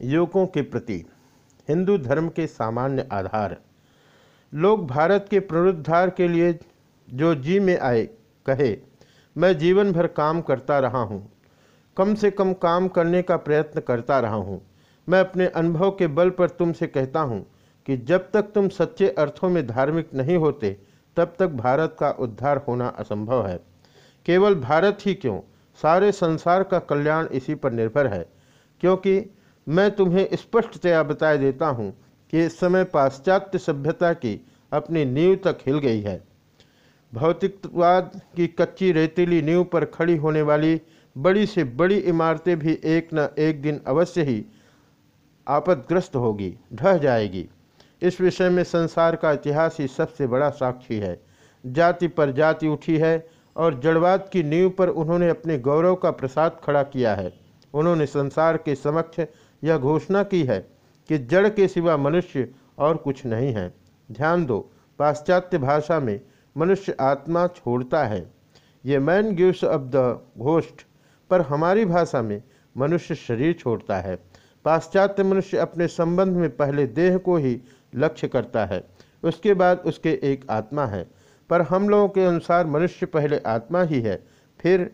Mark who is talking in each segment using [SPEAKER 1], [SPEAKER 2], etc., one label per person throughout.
[SPEAKER 1] युवकों के प्रति हिंदू धर्म के सामान्य आधार। लोग भारत के पुनरुद्धार के लिए जो जी में आए, कहे, मैं जीवन भर काम करता रहा हूँ। कम से कम काम करने का प्रयत्न करता रहा हूँ। मैं अपने अनुभव के बल पर तुमसे कहता हूँ कि जब तक तुम सच्चे अर्थों में धार्मिक नहीं होते, तब तक भारत का उद्धार होना असंभव है। केवल भारत ही क्यों? सारे संसार का कल्याण इसी पर निर्भर है, क्योंकि मैं तुम्हें स्पष्टतया बता देता हूँ कि इस समय पाश्चात्य सभ्यता की अपनी नींव तक हिल गई है। भौतिकवाद की कच्ची रेतीली नींव पर खड़ी होने वाली बड़ी से बड़ी इमारतें भी एक न एक दिन अवश्य ही आपदग्रस्त होगी, ढह जाएगी। इस विषय में संसार का इतिहास ही सबसे बड़ा साक्षी है। जाति पर जाति उठी है और जड़वाद की नींव पर उन्होंने अपने गौरव का प्रसाद खड़ा किया है। उन्होंने संसार के समक्ष यह घोषणा की है कि जड़ के सिवा मनुष्य और कुछ नहीं है। ध्यान दो, पाश्चात्य भाषा में मनुष्य आत्मा छोड़ता है। ये man gives off the ghost, पर हमारी भाषा में मनुष्य शरीर छोड़ता है। पाश्चात्य मनुष्य अपने संबंध में पहले देह को ही लक्ष्य करता है, उसके बाद उसके एक आत्मा है। पर हम लोगों के अनुसार मनुष्य पहले आत्मा ही है, फिर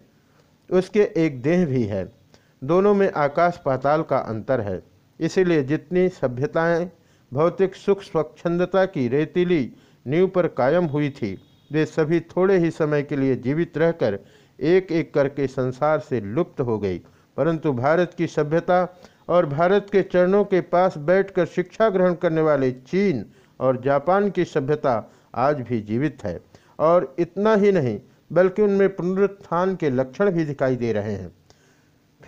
[SPEAKER 1] उसके एक देह भी है। दोनों में आकाश पाताल का अंतर है। इसीलिए जितनी सभ्यताएँ, भौतिक सुख स्वच्छंदता की रेतीली नींव पर कायम हुई थी, वे सभी थोड़े ही समय के लिए जीवित रहकर एक एक करके संसार से लुप्त हो गई। परंतु भारत की सभ्यता और भारत के चरणों के पास बैठकर शिक्षा ग्रहण करने वाले चीन और जापान की सभ्यता आज भी जीवित है। और इतना ही नहीं, बल्कि उनमें पुनरुत्थान के लक्षण भी दिखाई दे रहे हैं।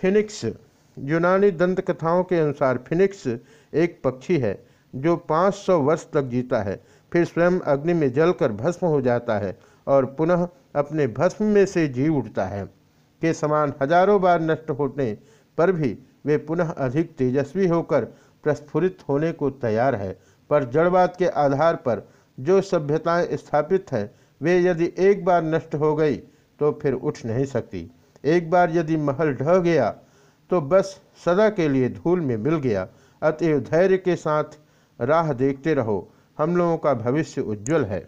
[SPEAKER 1] फिनिक्स, यूनानी दंत कथाओं के अनुसार फिनिक्स एक पक्षी है, जो 500 वर्ष तक जीता है। फिर स्वयं अग्नि में जलकर भस्म हो जाता है और पुनः अपने भस्म में से जी उठता है। के समान हज़ारों बार नष्ट होने पर भी वे पुनः अधिक तेजस्वी होकर प्रस्फुरित होने को तैयार है। पर जड़वाद के आधार पर जो सभ्यताएँ स्थापित हैं, वे यदि एक बार नष्ट हो गई तो फिर उठ नहीं सकती। एक बार यदि महल ढह गया तो बस सदा के लिए धूल में मिल गया। अतएव धैर्य के साथ राह देखते रहो। हम लोगों का भविष्य उज्जवल है।